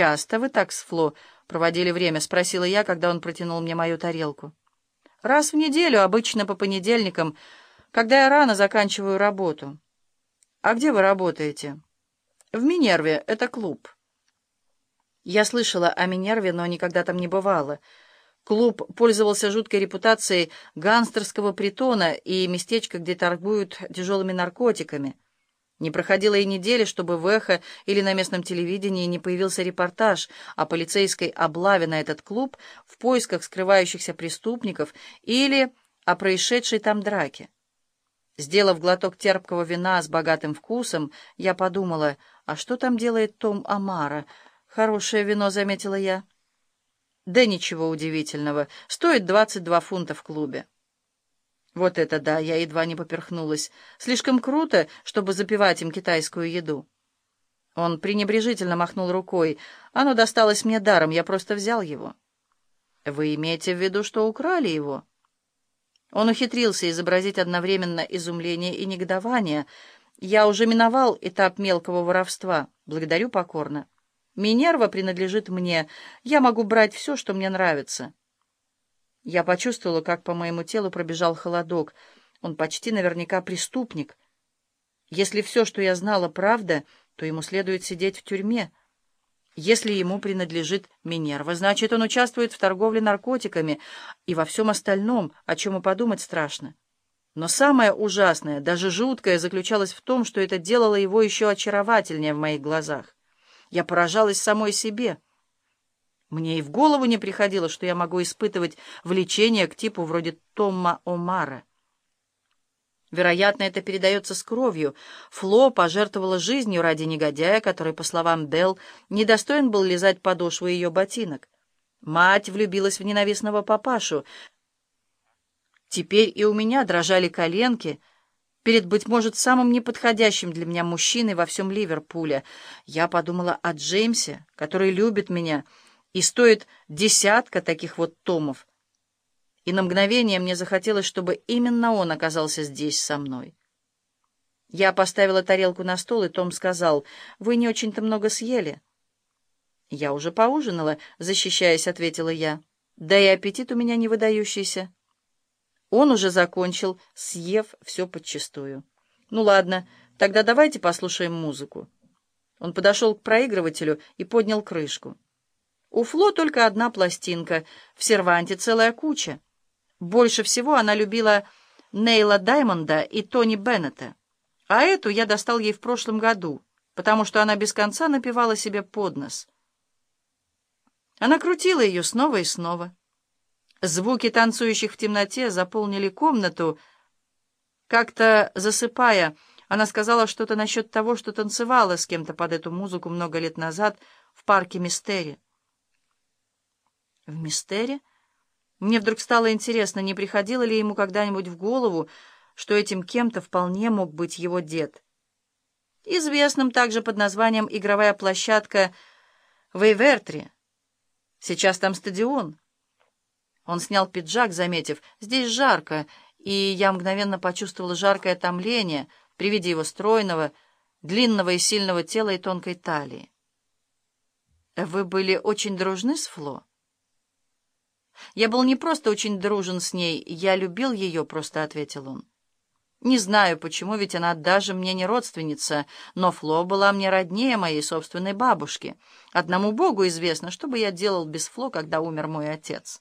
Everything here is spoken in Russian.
«Часто вы так с Фло проводили время?» — спросила я, когда он протянул мне мою тарелку. «Раз в неделю, обычно по понедельникам, когда я рано заканчиваю работу». «А где вы работаете?» «В Минерве. Это клуб». Я слышала о Минерве, но никогда там не бывала. Клуб пользовался жуткой репутацией гангстерского притона и местечко, где торгуют тяжелыми наркотиками. Не проходило и недели, чтобы в «Эхо» или на местном телевидении не появился репортаж о полицейской облаве на этот клуб в поисках скрывающихся преступников или о происшедшей там драке. Сделав глоток терпкого вина с богатым вкусом, я подумала, а что там делает Том Амара? Хорошее вино, заметила я. Да ничего удивительного. Стоит 22 фунта в клубе. Вот это да, я едва не поперхнулась. Слишком круто, чтобы запивать им китайскую еду. Он пренебрежительно махнул рукой. Оно досталось мне даром, я просто взял его. Вы имеете в виду, что украли его? Он ухитрился изобразить одновременно изумление и негодование. Я уже миновал этап мелкого воровства. Благодарю покорно. Минерва принадлежит мне. Я могу брать все, что мне нравится. Я почувствовала, как по моему телу пробежал холодок. Он почти наверняка преступник. Если все, что я знала, правда, то ему следует сидеть в тюрьме. Если ему принадлежит Минерва, значит, он участвует в торговле наркотиками и во всем остальном, о чем и подумать страшно. Но самое ужасное, даже жуткое, заключалось в том, что это делало его еще очаровательнее в моих глазах. Я поражалась самой себе. Мне и в голову не приходило, что я могу испытывать влечение к типу вроде Томма Омара. Вероятно, это передается с кровью. Фло пожертвовала жизнью ради негодяя, который, по словам Дел, недостоин был лизать подошвы ее ботинок. Мать влюбилась в ненавистного папашу. Теперь и у меня дрожали коленки перед, быть может, самым неподходящим для меня мужчиной во всем Ливерпуле. Я подумала о Джеймсе, который любит меня, и стоит десятка таких вот томов, и на мгновение мне захотелось, чтобы именно он оказался здесь со мной. Я поставила тарелку на стол, и Том сказал, «Вы не очень-то много съели». «Я уже поужинала», — защищаясь, ответила я. «Да и аппетит у меня не выдающийся». Он уже закончил, съев все подчистую. «Ну ладно, тогда давайте послушаем музыку». Он подошел к проигрывателю и поднял крышку. У Фло только одна пластинка, в серванте целая куча. Больше всего она любила Нейла Даймонда и Тони Беннета. А эту я достал ей в прошлом году, потому что она без конца напевала себе под нос. Она крутила ее снова и снова. Звуки танцующих в темноте заполнили комнату. Как-то засыпая, она сказала что-то насчет того, что танцевала с кем-то под эту музыку много лет назад в парке Мистери. В Мистере? Мне вдруг стало интересно, не приходило ли ему когда-нибудь в голову, что этим кем-то вполне мог быть его дед. Известным также под названием «Игровая площадка Вейвертри». Сейчас там стадион. Он снял пиджак, заметив, здесь жарко, и я мгновенно почувствовала жаркое томление при виде его стройного, длинного и сильного тела и тонкой талии. «Вы были очень дружны с Фло?» «Я был не просто очень дружен с ней, я любил ее», — просто ответил он. «Не знаю, почему, ведь она даже мне не родственница, но Фло была мне роднее моей собственной бабушки. Одному Богу известно, что бы я делал без Фло, когда умер мой отец».